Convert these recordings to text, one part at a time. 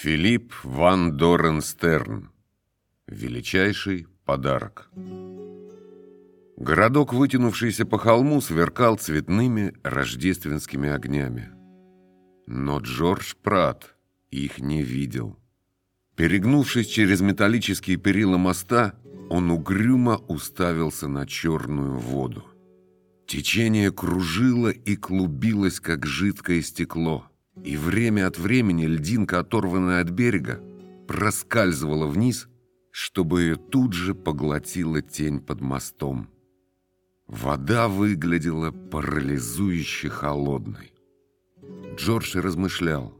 Филипп Ван Доренстерн. Величайший подарок. Городок, вытянувшийся по холму, сверкал цветными рождественскими огнями. Но Джордж Прат их не видел. Перегнувшись через металлические перила моста, он угрюмо уставился на черную воду. Течение кружило и клубилось, как жидкое стекло – и время от времени льдинка, оторванная от берега, проскальзывала вниз, чтобы ее тут же поглотила тень под мостом. Вода выглядела парализующе холодной. Джордж размышлял,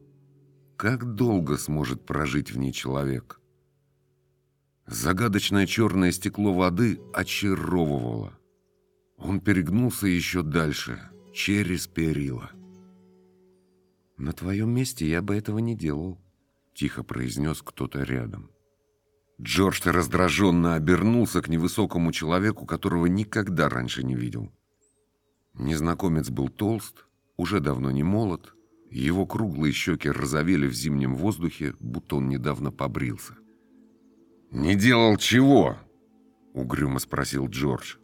как долго сможет прожить в ней человек. Загадочное черное стекло воды очаровывало. Он перегнулся еще дальше, через перила. «На твоем месте я бы этого не делал», — тихо произнес кто-то рядом. Джордж раздраженно обернулся к невысокому человеку, которого никогда раньше не видел. Незнакомец был толст, уже давно не молод, его круглые щеки розовели в зимнем воздухе, будто он недавно побрился. «Не делал чего?» — угрюмо спросил Джордж.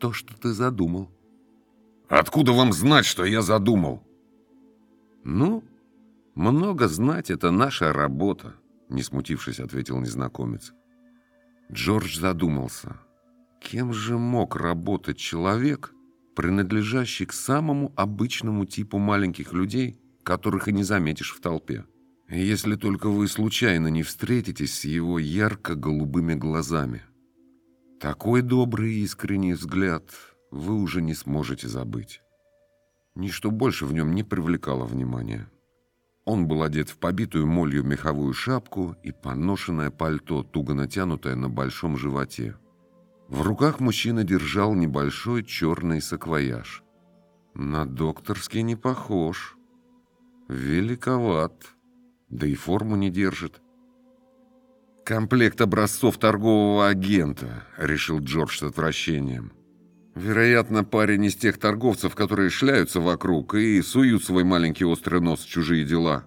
«То, что ты задумал». «Откуда вам знать, что я задумал?» «Ну, много знать — это наша работа», — не смутившись, ответил незнакомец. Джордж задумался. Кем же мог работать человек, принадлежащий к самому обычному типу маленьких людей, которых и не заметишь в толпе? Если только вы случайно не встретитесь с его ярко-голубыми глазами. Такой добрый искренний взгляд вы уже не сможете забыть. Ничто больше в нем не привлекало внимания. Он был одет в побитую молью меховую шапку и поношенное пальто, туго натянутое на большом животе. В руках мужчина держал небольшой черный саквояж. На докторский не похож. Великоват. Да и форму не держит. «Комплект образцов торгового агента», — решил Джордж с отвращением. Вероятно, парень из тех торговцев, которые шляются вокруг и суют свой маленький острый нос в чужие дела.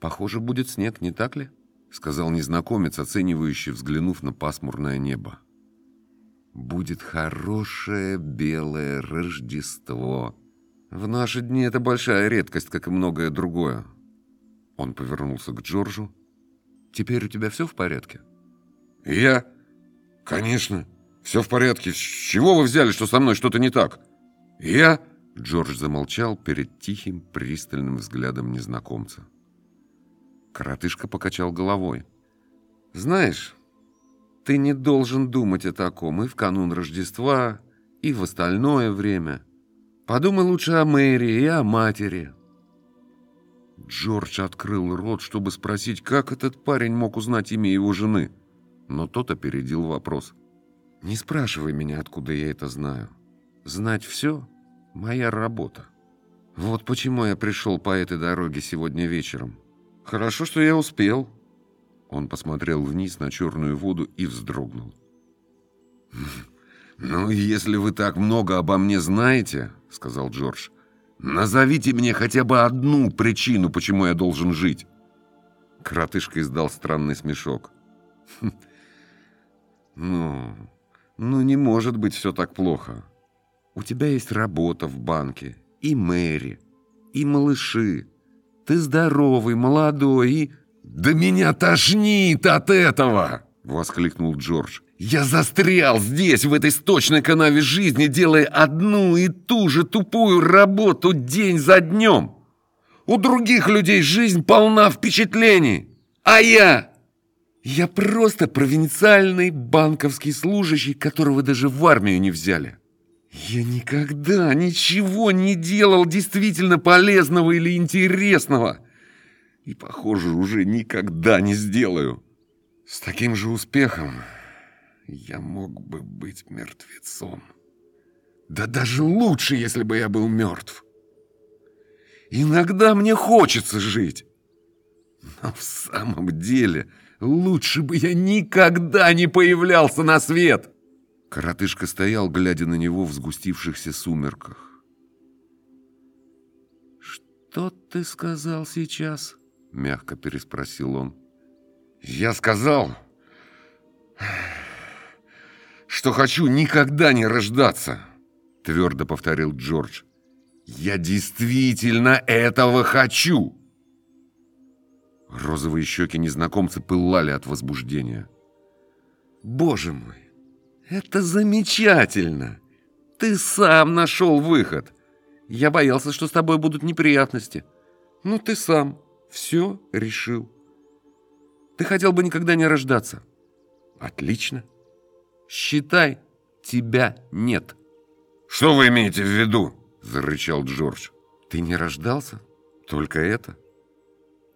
«Похоже, будет снег, не так ли?» — сказал незнакомец, оценивающий, взглянув на пасмурное небо. «Будет хорошее белое Рождество. В наши дни это большая редкость, как и многое другое». Он повернулся к Джорджу. «Теперь у тебя все в порядке?» «Я? Конечно!» Все в порядке. С чего вы взяли, что со мной что-то не так? Я... Джордж замолчал перед тихим, пристальным взглядом незнакомца. Коротышка покачал головой. «Знаешь, ты не должен думать о таком и в канун Рождества, и в остальное время. Подумай лучше о Мэри и о матери». Джордж открыл рот, чтобы спросить, как этот парень мог узнать имя его жены. Но тот опередил вопрос – не спрашивай меня, откуда я это знаю. Знать все — моя работа. Вот почему я пришел по этой дороге сегодня вечером. Хорошо, что я успел. Он посмотрел вниз на черную воду и вздрогнул. «Хм, «Ну, если вы так много обо мне знаете, — сказал Джордж, — назовите мне хотя бы одну причину, почему я должен жить». Кротышка издал странный смешок. «Хм, «Ну, ну не может быть все так плохо. У тебя есть работа в банке, и Мэри, и малыши. Ты здоровый, молодой и... «Да меня тошнит от этого!» — воскликнул Джордж. «Я застрял здесь, в этой сточной канаве жизни, делая одну и ту же тупую работу день за днем. У других людей жизнь полна впечатлений, а я я просто провинциальный банковский служащий, которого даже в армию не взяли. Я никогда ничего не делал действительно полезного или интересного. И, похоже, уже никогда не сделаю. С таким же успехом я мог бы быть мертвецом. Да даже лучше, если бы я был мертв. Иногда мне хочется жить. Но в самом деле... Лучше бы я никогда не появлялся на свет!» Коротышка стоял, глядя на него в сгустившихся сумерках. «Что ты сказал сейчас?» — мягко переспросил он. «Я сказал, что хочу никогда не рождаться!» — твердо повторил Джордж. «Я действительно этого хочу!» Розовые щеки незнакомца пылали от возбуждения. «Боже мой, это замечательно! Ты сам нашел выход! Я боялся, что с тобой будут неприятности. Но ты сам все решил. Ты хотел бы никогда не рождаться. Отлично. Считай, тебя нет». «Что вы имеете в виду?» – зарычал Джордж. «Ты не рождался? Только это?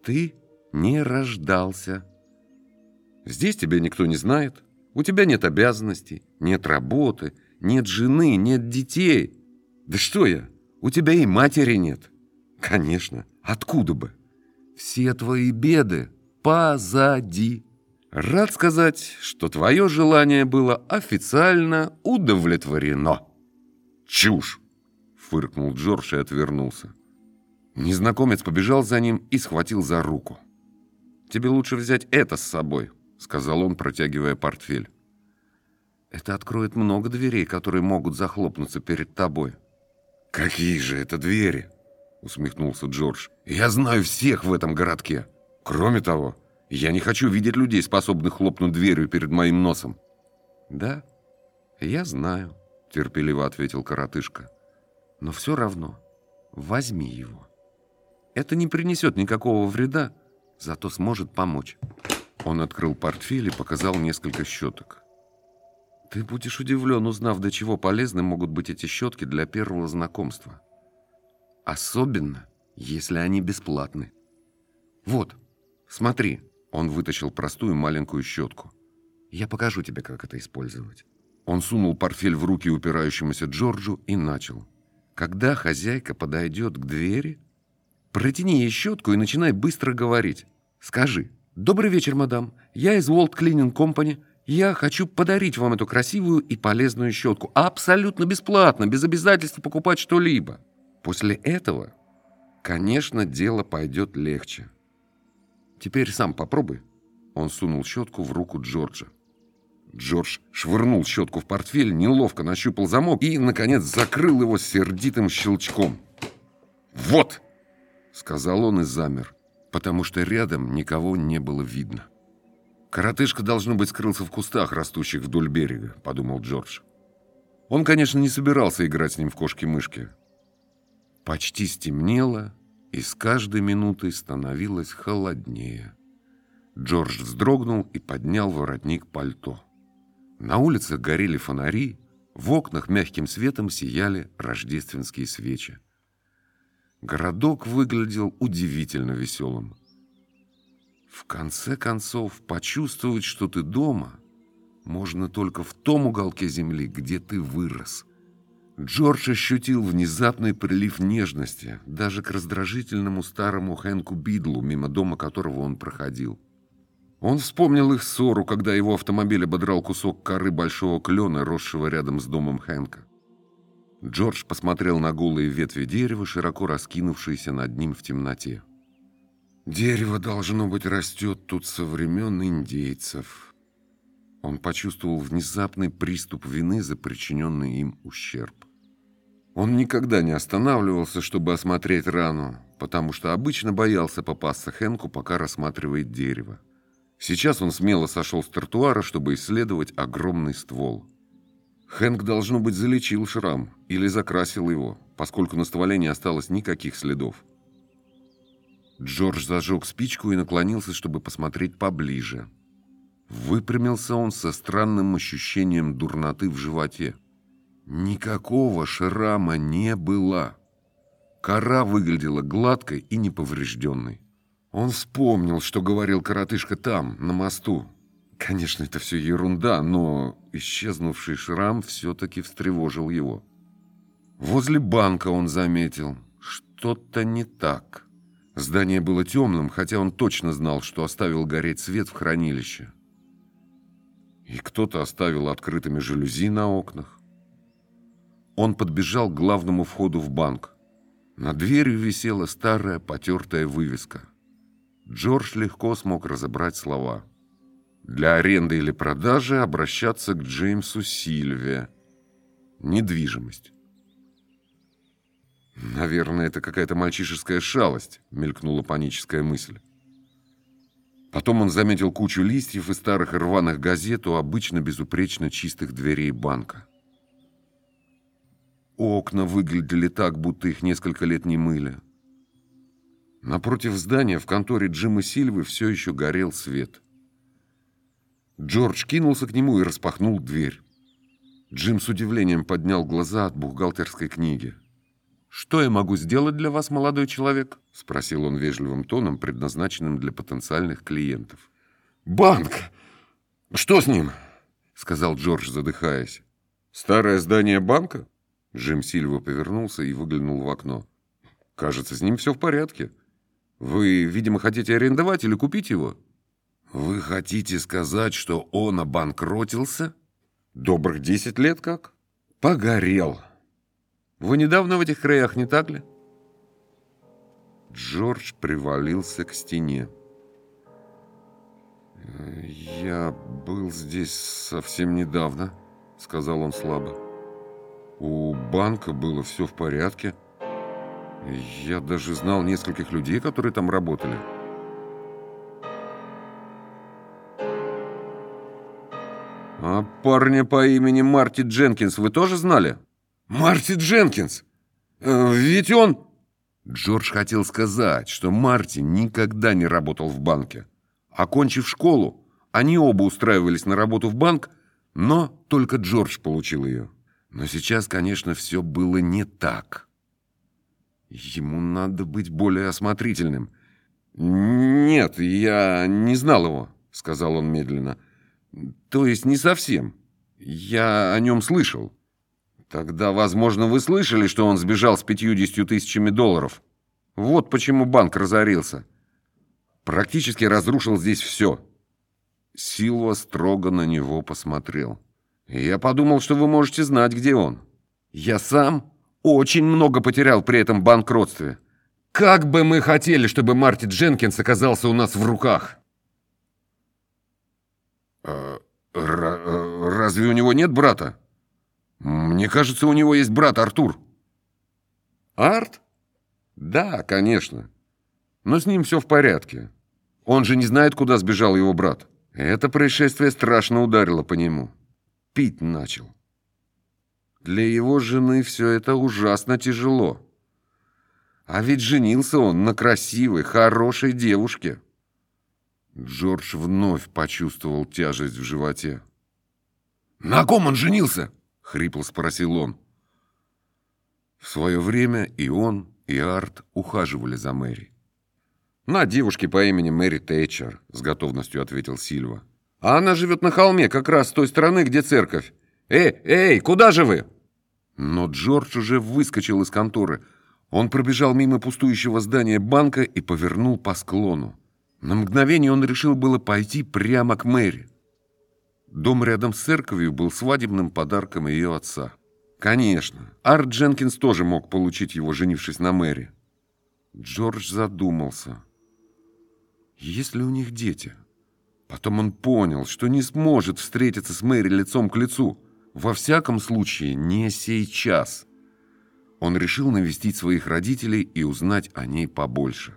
Ты не рождался. Здесь тебя никто не знает. У тебя нет обязанностей, нет работы, нет жены, нет детей. Да что я, у тебя и матери нет. Конечно, откуда бы? Все твои беды позади. Рад сказать, что твое желание было официально удовлетворено. Чушь! Фыркнул Джордж и отвернулся. Незнакомец побежал за ним и схватил за руку. Тебе лучше взять это с собой», — сказал он, протягивая портфель. «Это откроет много дверей, которые могут захлопнуться перед тобой». «Какие же это двери?» — усмехнулся Джордж. «Я знаю всех в этом городке. Кроме того, я не хочу видеть людей, способных хлопнуть дверью перед моим носом». «Да, я знаю», — терпеливо ответил коротышка. «Но все равно возьми его. Это не принесет никакого вреда, зато сможет помочь. Он открыл портфель и показал несколько щеток. Ты будешь удивлен, узнав, до чего полезны могут быть эти щетки для первого знакомства. Особенно, если они бесплатны. Вот, смотри, он вытащил простую маленькую щетку. Я покажу тебе, как это использовать. Он сунул портфель в руки упирающемуся Джорджу и начал. Когда хозяйка подойдет к двери, Протяни ей щетку и начинай быстро говорить. Скажи, «Добрый вечер, мадам. Я из World Cleaning Company. Я хочу подарить вам эту красивую и полезную щетку. Абсолютно бесплатно, без обязательства покупать что-либо». После этого, конечно, дело пойдет легче. «Теперь сам попробуй». Он сунул щетку в руку Джорджа. Джордж швырнул щетку в портфель, неловко нащупал замок и, наконец, закрыл его сердитым щелчком. «Вот!» сказал он и замер, потому что рядом никого не было видно. «Коротышка, должно быть, скрылся в кустах, растущих вдоль берега», — подумал Джордж. Он, конечно, не собирался играть с ним в кошки-мышки. Почти стемнело, и с каждой минутой становилось холоднее. Джордж вздрогнул и поднял воротник пальто. На улицах горели фонари, в окнах мягким светом сияли рождественские свечи. Городок выглядел удивительно веселым. В конце концов, почувствовать, что ты дома, можно только в том уголке земли, где ты вырос. Джордж ощутил внезапный прилив нежности даже к раздражительному старому Хэнку Бидлу, мимо дома которого он проходил. Он вспомнил их ссору, когда его автомобиль ободрал кусок коры большого клена, росшего рядом с домом Хэнка. Джордж посмотрел на голые ветви дерева, широко раскинувшиеся над ним в темноте. «Дерево, должно быть, растет тут со времен индейцев». Он почувствовал внезапный приступ вины за причиненный им ущерб. Он никогда не останавливался, чтобы осмотреть рану, потому что обычно боялся попасться Хэнку, пока рассматривает дерево. Сейчас он смело сошел с тротуара, чтобы исследовать огромный ствол – Хэнк, должно быть, залечил шрам или закрасил его, поскольку на стволе не осталось никаких следов. Джордж зажег спичку и наклонился, чтобы посмотреть поближе. Выпрямился он со странным ощущением дурноты в животе. Никакого шрама не было. Кора выглядела гладкой и неповрежденной. Он вспомнил, что говорил коротышка там, на мосту, Конечно, это все ерунда, но исчезнувший шрам все-таки встревожил его. Возле банка он заметил, что-то не так. Здание было темным, хотя он точно знал, что оставил гореть свет в хранилище. И кто-то оставил открытыми жалюзи на окнах. Он подбежал к главному входу в банк. На дверью висела старая потертая вывеска. Джордж легко смог разобрать слова – для аренды или продажи обращаться к Джеймсу Сильве. Недвижимость. «Наверное, это какая-то мальчишеская шалость», — мелькнула паническая мысль. Потом он заметил кучу листьев и старых рваных газет у обычно безупречно чистых дверей банка. Окна выглядели так, будто их несколько лет не мыли. Напротив здания в конторе Джима Сильвы все еще горел свет — Джордж кинулся к нему и распахнул дверь. Джим с удивлением поднял глаза от бухгалтерской книги. «Что я могу сделать для вас, молодой человек?» – спросил он вежливым тоном, предназначенным для потенциальных клиентов. «Банк! Что с ним?» – сказал Джордж, задыхаясь. «Старое здание банка?» Джим Сильва повернулся и выглянул в окно. «Кажется, с ним все в порядке. Вы, видимо, хотите арендовать или купить его?» Вы хотите сказать, что он обанкротился? Добрых 10 лет как? Погорел. Вы недавно в этих краях, не так ли? Джордж привалился к стене. «Я был здесь совсем недавно», — сказал он слабо. «У банка было все в порядке. Я даже знал нескольких людей, которые там работали». А парня по имени Марти Дженкинс вы тоже знали? Марти Дженкинс! Э, ведь он... Джордж хотел сказать, что Марти никогда не работал в банке. Окончив школу, они оба устраивались на работу в банк, но только Джордж получил ее. Но сейчас, конечно, все было не так. Ему надо быть более осмотрительным. «Нет, я не знал его», — сказал он медленно. — то есть не совсем. Я о нем слышал. Тогда, возможно, вы слышали, что он сбежал с 50 тысячами долларов. Вот почему банк разорился. Практически разрушил здесь все. Силва строго на него посмотрел. Я подумал, что вы можете знать, где он. Я сам очень много потерял при этом банкротстве. Как бы мы хотели, чтобы Марти Дженкинс оказался у нас в руках. Разве у него нет брата? Мне кажется, у него есть брат Артур. Арт? Да, конечно. Но с ним все в порядке. Он же не знает, куда сбежал его брат. Это происшествие страшно ударило по нему. Пить начал. Для его жены все это ужасно тяжело. А ведь женился он на красивой, хорошей девушке. Джордж вновь почувствовал тяжесть в животе. «На ком он женился?» — хрипло спросил он. В свое время и он, и Арт ухаживали за Мэри. «На девушке по имени Мэри Тэтчер», — с готовностью ответил Сильва. «А она живет на холме, как раз с той стороны, где церковь. Эй, эй, куда же вы?» Но Джордж уже выскочил из конторы. Он пробежал мимо пустующего здания банка и повернул по склону. На мгновение он решил было пойти прямо к Мэри. Дом рядом с церковью был свадебным подарком ее отца. Конечно, Арт Дженкинс тоже мог получить его, женившись на Мэри. Джордж задумался. Есть ли у них дети? Потом он понял, что не сможет встретиться с Мэри лицом к лицу. Во всяком случае, не сейчас. Он решил навестить своих родителей и узнать о ней побольше.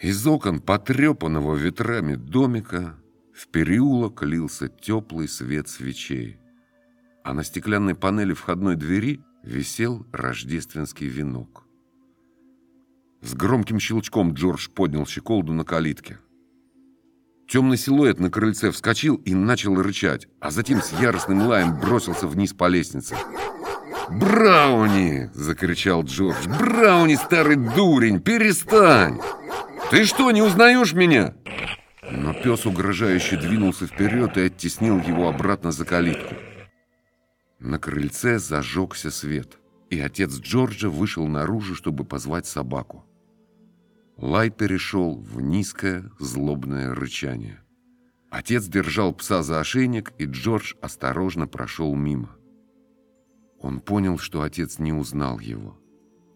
Из окон, потрепанного ветрами домика, в переулок лился теплый свет свечей, а на стеклянной панели входной двери висел рождественский венок. С громким щелчком Джордж поднял щеколду на калитке. Темный силуэт на крыльце вскочил и начал рычать, а затем с яростным лаем бросился вниз по лестнице. «Брауни!» – закричал Джордж. «Брауни, старый дурень, перестань!» Ты что, не узнаешь меня? Но пес угрожающе двинулся вперед и оттеснил его обратно за калитку. На крыльце зажегся свет, и отец Джорджа вышел наружу, чтобы позвать собаку. Лай перешел в низкое злобное рычание. Отец держал пса за ошейник, и Джордж осторожно прошел мимо. Он понял, что отец не узнал его.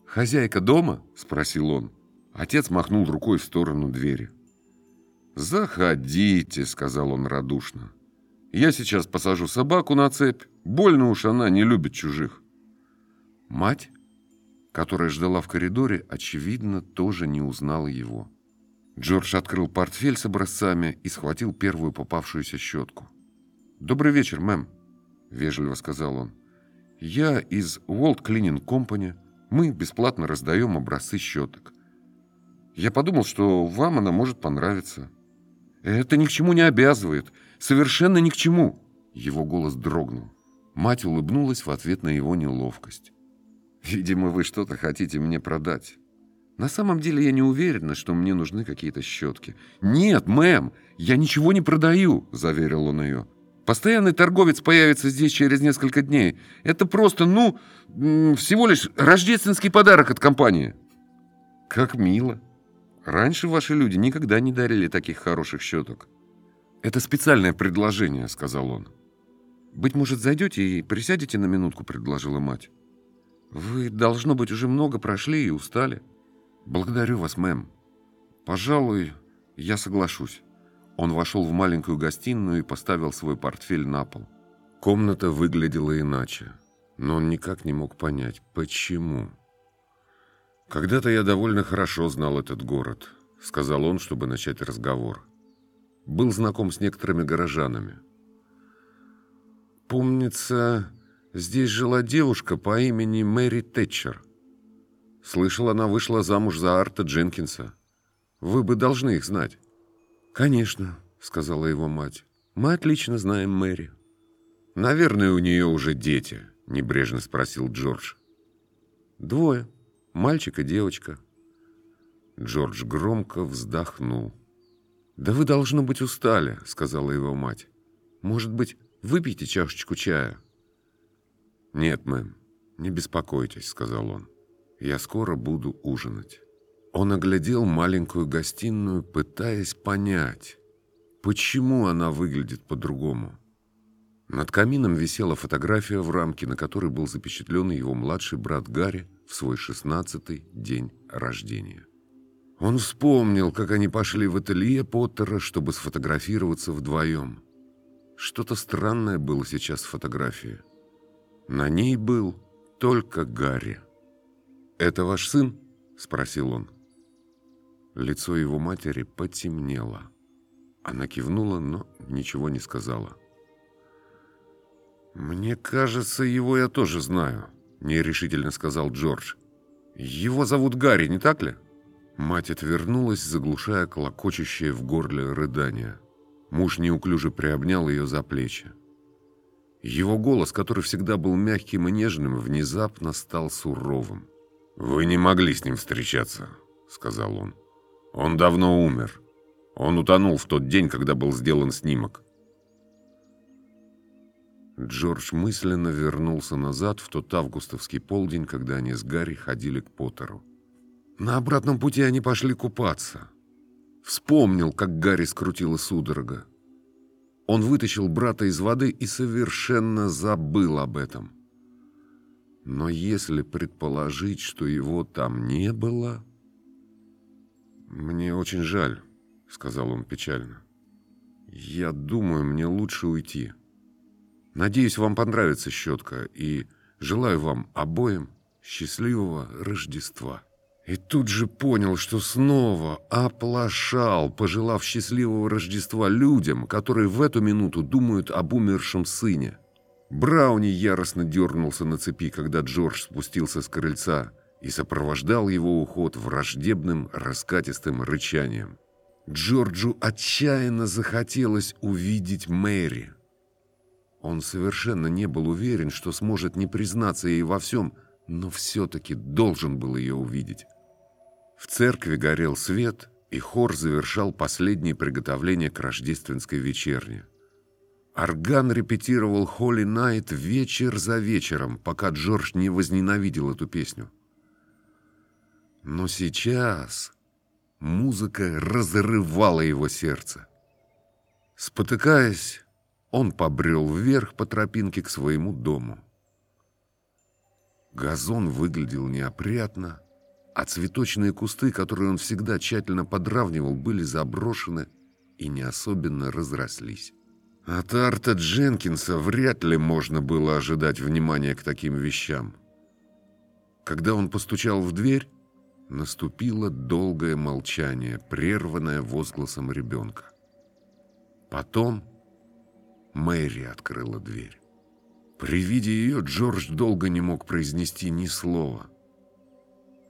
«Хозяйка дома?» – спросил он. Отец махнул рукой в сторону двери. «Заходите», — сказал он радушно. «Я сейчас посажу собаку на цепь. Больно уж она не любит чужих». Мать, которая ждала в коридоре, очевидно, тоже не узнала его. Джордж открыл портфель с образцами и схватил первую попавшуюся щетку. «Добрый вечер, мэм», — вежливо сказал он. «Я из World Cleaning Company. Мы бесплатно раздаем образцы щеток. Я подумал, что вам она может понравиться. Это ни к чему не обязывает. Совершенно ни к чему. Его голос дрогнул. Мать улыбнулась в ответ на его неловкость. «Видимо, вы что-то хотите мне продать. На самом деле я не уверена, что мне нужны какие-то щетки». «Нет, мэм, я ничего не продаю», — заверил он ее. «Постоянный торговец появится здесь через несколько дней. Это просто, ну, всего лишь рождественский подарок от компании». «Как мило», Раньше ваши люди никогда не дарили таких хороших щеток. Это специальное предложение, сказал он. Быть может, зайдете и присядете на минутку, предложила мать. Вы, должно быть, уже много прошли и устали. Благодарю вас, мэм. Пожалуй, я соглашусь. Он вошел в маленькую гостиную и поставил свой портфель на пол. Комната выглядела иначе, но он никак не мог понять, почему. Когда-то я довольно хорошо знал этот город, сказал он, чтобы начать разговор. Был знаком с некоторыми горожанами. Помнится, здесь жила девушка по имени Мэри Тэтчер. Слышал, она вышла замуж за Арта Дженкинса. Вы бы должны их знать. Конечно, сказала его мать. Мы отлично знаем Мэри. Наверное, у нее уже дети, небрежно спросил Джордж. Двое, Мальчик и девочка. Джордж громко вздохнул. «Да вы, должно быть, устали», — сказала его мать. «Может быть, выпейте чашечку чая?» «Нет, мэм, не беспокойтесь», — сказал он. «Я скоро буду ужинать». Он оглядел маленькую гостиную, пытаясь понять, почему она выглядит по-другому. Над камином висела фотография в рамке, на которой был запечатлен его младший брат Гарри в свой шестнадцатый день рождения. Он вспомнил, как они пошли в ателье Поттера, чтобы сфотографироваться вдвоем. Что-то странное было сейчас в фотографии. На ней был только Гарри. «Это ваш сын?» – спросил он. Лицо его матери потемнело. Она кивнула, но ничего не сказала. «Мне кажется, его я тоже знаю», нерешительно сказал Джордж. Его зовут Гарри, не так ли? Мать отвернулась, заглушая колокочущее в горле рыдание. Муж неуклюже приобнял ее за плечи. Его голос, который всегда был мягким и нежным, внезапно стал суровым. «Вы не могли с ним встречаться», — сказал он. «Он давно умер. Он утонул в тот день, когда был сделан снимок. Джордж мысленно вернулся назад в тот августовский полдень, когда они с Гарри ходили к Поттеру. На обратном пути они пошли купаться. Вспомнил, как Гарри скрутила судорога. Он вытащил брата из воды и совершенно забыл об этом. Но если предположить, что его там не было... «Мне очень жаль», — сказал он печально. «Я думаю, мне лучше уйти». Надеюсь, вам понравится щетка и желаю вам обоим счастливого Рождества. И тут же понял, что снова оплошал, пожелав счастливого Рождества людям, которые в эту минуту думают об умершем сыне. Брауни яростно дернулся на цепи, когда Джордж спустился с крыльца и сопровождал его уход враждебным раскатистым рычанием. Джорджу отчаянно захотелось увидеть Мэри – он совершенно не был уверен, что сможет не признаться ей во всем, но все-таки должен был ее увидеть. В церкви горел свет, и хор завершал последние приготовления к рождественской вечерне. Орган репетировал «Холли Найт» вечер за вечером, пока Джордж не возненавидел эту песню. Но сейчас музыка разрывала его сердце. Спотыкаясь, он побрел вверх по тропинке к своему дому. Газон выглядел неопрятно, а цветочные кусты, которые он всегда тщательно подравнивал, были заброшены и не особенно разрослись. От Арта Дженкинса вряд ли можно было ожидать внимания к таким вещам. Когда он постучал в дверь, наступило долгое молчание, прерванное возгласом ребенка. Потом Мэри открыла дверь. При виде ее Джордж долго не мог произнести ни слова.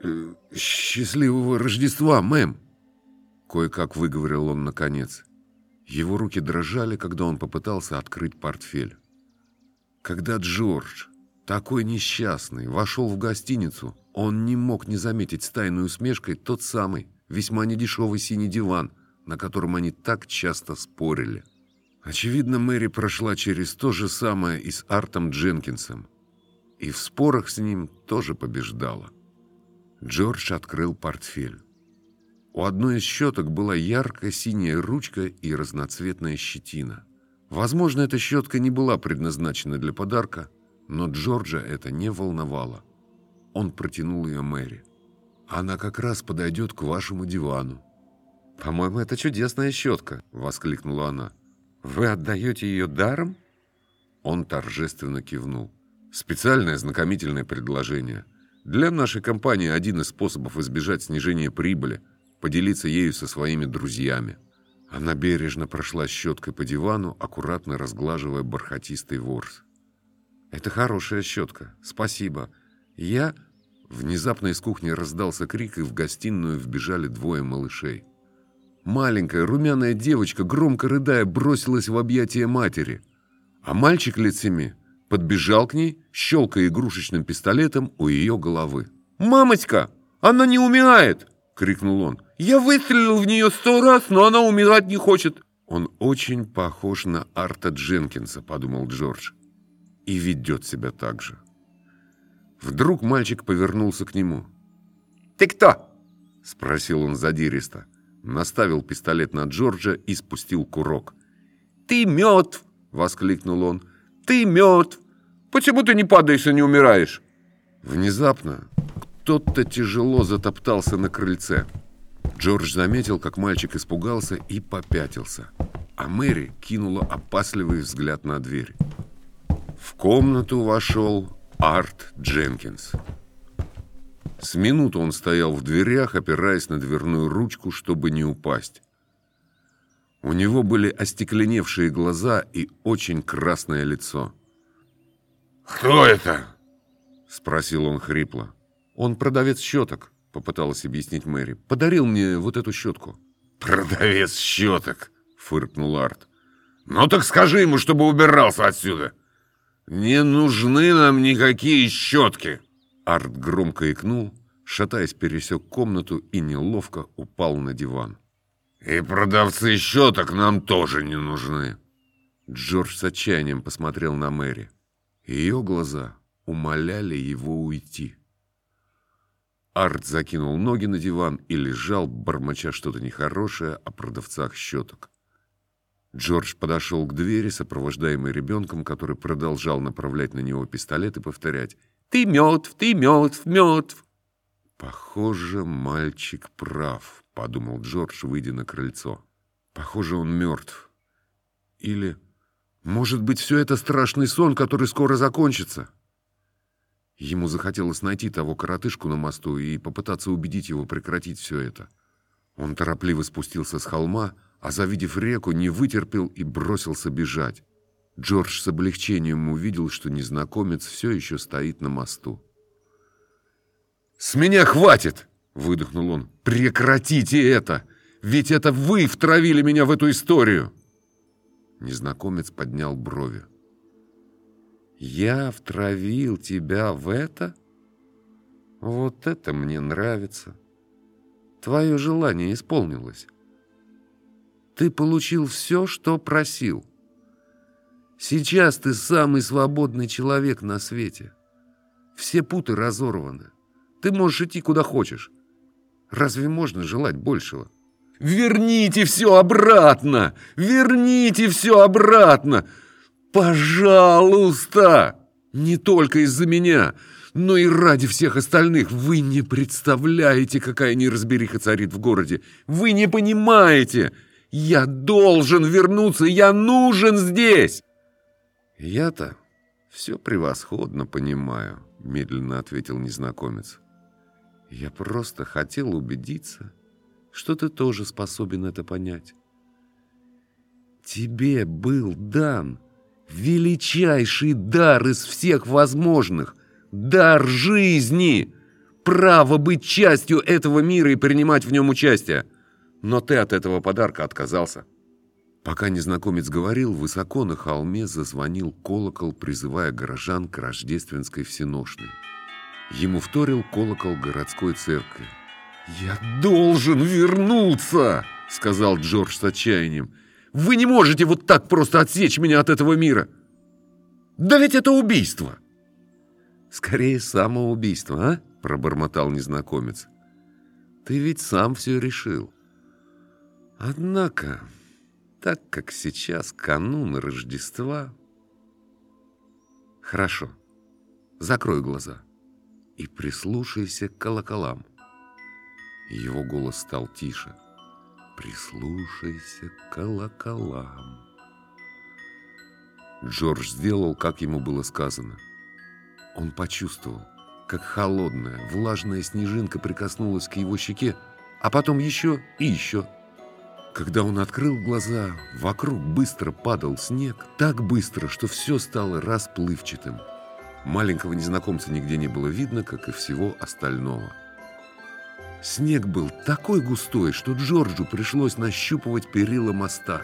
«Э, «Счастливого Рождества, мэм!» Кое-как выговорил он наконец. Его руки дрожали, когда он попытался открыть портфель. Когда Джордж, такой несчастный, вошел в гостиницу, он не мог не заметить с тайной усмешкой тот самый, весьма недешевый синий диван, на котором они так часто спорили. Очевидно, Мэри прошла через то же самое и с Артом Дженкинсом. И в спорах с ним тоже побеждала. Джордж открыл портфель. У одной из щеток была ярко-синяя ручка и разноцветная щетина. Возможно, эта щетка не была предназначена для подарка, но Джорджа это не волновало. Он протянул ее Мэри. «Она как раз подойдет к вашему дивану». «По-моему, это чудесная щетка», — воскликнула она. «Вы отдаете ее даром?» Он торжественно кивнул. «Специальное знакомительное предложение. Для нашей компании один из способов избежать снижения прибыли – поделиться ею со своими друзьями». Она бережно прошла щеткой по дивану, аккуратно разглаживая бархатистый ворс. «Это хорошая щетка. Спасибо. Я...» Внезапно из кухни раздался крик, и в гостиную вбежали двое малышей – Маленькая румяная девочка громко рыдая бросилась в объятия матери, а мальчик лицами подбежал к ней, щелкая игрушечным пистолетом у ее головы. «Мамочка, она не умирает!» — крикнул он. «Я выстрелил в нее сто раз, но она умирать не хочет!» «Он очень похож на Арта Дженкинса», — подумал Джордж. «И ведет себя так же». Вдруг мальчик повернулся к нему. «Ты кто?» — спросил он задиристо наставил пистолет на Джорджа и спустил курок. «Ты мертв!» — воскликнул он. «Ты мертв! Почему ты не падаешь и не умираешь?» Внезапно кто-то тяжело затоптался на крыльце. Джордж заметил, как мальчик испугался и попятился. А Мэри кинула опасливый взгляд на дверь. В комнату вошел Арт Дженкинс. С минуту он стоял в дверях, опираясь на дверную ручку, чтобы не упасть. У него были остекленевшие глаза и очень красное лицо. «Кто это?» – спросил он хрипло. «Он продавец щеток», – попыталась объяснить Мэри. «Подарил мне вот эту щетку». «Продавец щеток», – фыркнул Арт. «Ну так скажи ему, чтобы убирался отсюда. Не нужны нам никакие щетки». Арт громко икнул, шатаясь, пересек комнату и неловко упал на диван. «И продавцы щеток нам тоже не нужны!» Джордж с отчаянием посмотрел на Мэри. Ее глаза умоляли его уйти. Арт закинул ноги на диван и лежал, бормоча что-то нехорошее о продавцах щеток. Джордж подошел к двери, сопровождаемый ребенком, который продолжал направлять на него пистолет и повторять ты мертв, ты мертв, мертв. Похоже, мальчик прав, подумал Джордж, выйдя на крыльцо. Похоже, он мертв. Или, может быть, все это страшный сон, который скоро закончится. Ему захотелось найти того коротышку на мосту и попытаться убедить его прекратить все это. Он торопливо спустился с холма, а завидев реку, не вытерпел и бросился бежать. Джордж с облегчением увидел, что незнакомец все еще стоит на мосту. «С меня хватит!» — выдохнул он. «Прекратите это! Ведь это вы втравили меня в эту историю!» Незнакомец поднял брови. «Я втравил тебя в это? Вот это мне нравится! Твое желание исполнилось!» Ты получил все, что просил. Сейчас ты самый свободный человек на свете. Все путы разорваны. Ты можешь идти куда хочешь. Разве можно желать большего? Верните все обратно! Верните все обратно! Пожалуйста! Не только из-за меня, но и ради всех остальных. Вы не представляете, какая неразбериха царит в городе. Вы не понимаете. Я должен вернуться, я нужен здесь. «Я-то все превосходно понимаю», — медленно ответил незнакомец. «Я просто хотел убедиться, что ты тоже способен это понять». «Тебе был дан величайший дар из всех возможных, дар жизни, право быть частью этого мира и принимать в нем участие. Но ты от этого подарка отказался. Пока незнакомец говорил, высоко на холме зазвонил колокол, призывая горожан к рождественской всеношной. Ему вторил колокол городской церкви. «Я должен вернуться!» — сказал Джордж с отчаянием. «Вы не можете вот так просто отсечь меня от этого мира!» «Да ведь это убийство!» «Скорее, самоубийство, а?» — пробормотал незнакомец. «Ты ведь сам все решил. Однако...» так как сейчас канун Рождества. Хорошо, закрой глаза и прислушайся к колоколам. Его голос стал тише. Прислушайся к колоколам. Джордж сделал, как ему было сказано. Он почувствовал, как холодная, влажная снежинка прикоснулась к его щеке, а потом еще и еще – когда он открыл глаза, вокруг быстро падал снег, так быстро, что все стало расплывчатым. Маленького незнакомца нигде не было видно, как и всего остального. Снег был такой густой, что Джорджу пришлось нащупывать перила моста.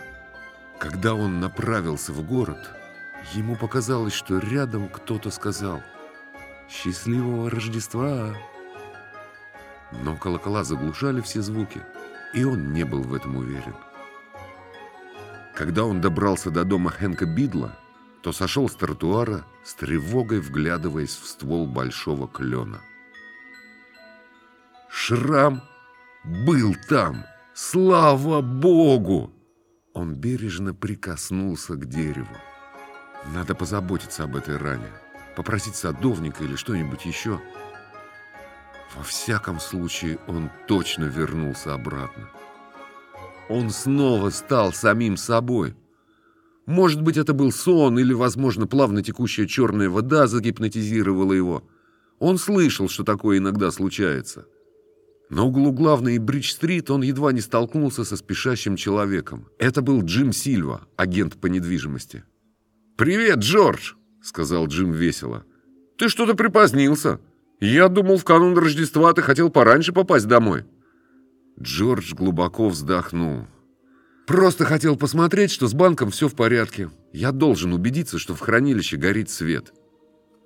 Когда он направился в город, ему показалось, что рядом кто-то сказал «Счастливого Рождества!». Но колокола заглушали все звуки – и он не был в этом уверен. Когда он добрался до дома Хэнка Бидла, то сошел с тротуара с тревогой, вглядываясь в ствол большого клена. Шрам был там! Слава Богу! Он бережно прикоснулся к дереву. Надо позаботиться об этой ране, попросить садовника или что-нибудь еще – во всяком случае, он точно вернулся обратно. Он снова стал самим собой. Может быть, это был сон, или, возможно, плавно текущая черная вода загипнотизировала его. Он слышал, что такое иногда случается. На углу главной Бридж-стрит он едва не столкнулся со спешащим человеком. Это был Джим Сильва, агент по недвижимости. «Привет, Джордж!» — сказал Джим весело. «Ты что-то припозднился!» Я думал, в канун Рождества ты хотел пораньше попасть домой. Джордж глубоко вздохнул. Просто хотел посмотреть, что с банком все в порядке. Я должен убедиться, что в хранилище горит свет.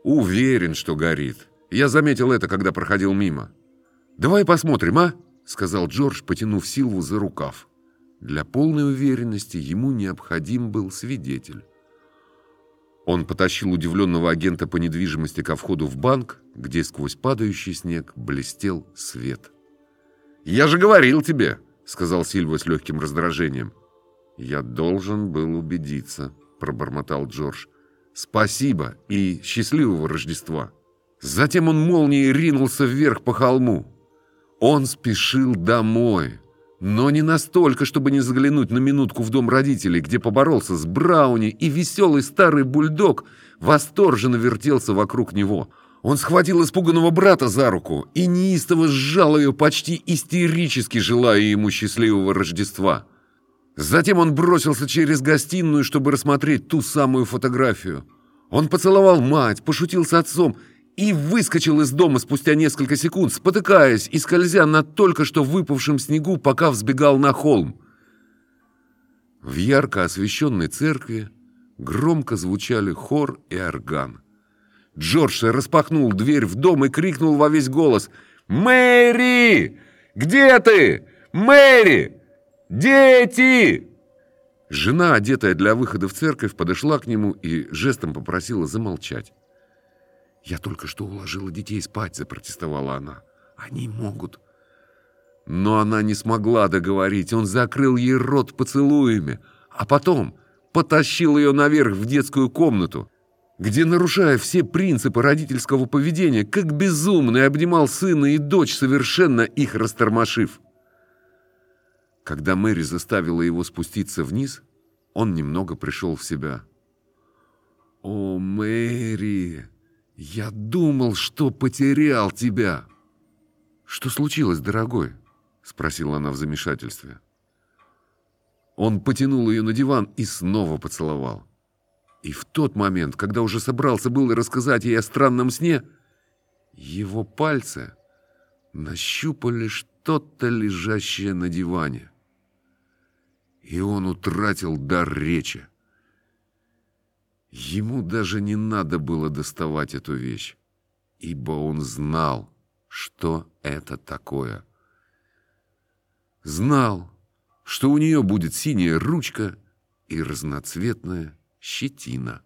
Уверен, что горит. Я заметил это, когда проходил мимо. «Давай посмотрим, а?» — сказал Джордж, потянув Силву за рукав. Для полной уверенности ему необходим был свидетель. Он потащил удивленного агента по недвижимости ко входу в банк, где сквозь падающий снег блестел свет. «Я же говорил тебе!» — сказал Сильва с легким раздражением. «Я должен был убедиться», — пробормотал Джордж. «Спасибо и счастливого Рождества!» Затем он молнией ринулся вверх по холму. Он спешил домой. Но не настолько, чтобы не заглянуть на минутку в дом родителей, где поборолся с Брауни, и веселый старый бульдог восторженно вертелся вокруг него. Он схватил испуганного брата за руку и неистово сжал ее почти истерически, желая ему счастливого Рождества. Затем он бросился через гостиную, чтобы рассмотреть ту самую фотографию. Он поцеловал мать, пошутил с отцом – и выскочил из дома спустя несколько секунд, спотыкаясь и скользя на только что выпавшем снегу, пока взбегал на холм. В ярко освещенной церкви громко звучали хор и орган. Джордж распахнул дверь в дом и крикнул во весь голос «Мэри! Где ты? Мэри! Дети!» Жена, одетая для выхода в церковь, подошла к нему и жестом попросила замолчать. Я только что уложила детей спать, запротестовала она. Они могут. Но она не смогла договорить. Он закрыл ей рот поцелуями, а потом потащил ее наверх в детскую комнату, где, нарушая все принципы родительского поведения, как безумный обнимал сына и дочь, совершенно их растормошив. Когда Мэри заставила его спуститься вниз, он немного пришел в себя. «О, Мэри!» Я думал, что потерял тебя. Что случилось, дорогой? спросила она в замешательстве. Он потянул ее на диван и снова поцеловал. И в тот момент, когда уже собрался был было рассказать ей о странном сне, его пальцы нащупали что-то лежащее на диване. И он утратил дар речи. Ему даже не надо было доставать эту вещь, ибо он знал, что это такое. Знал, что у нее будет синяя ручка и разноцветная щетина.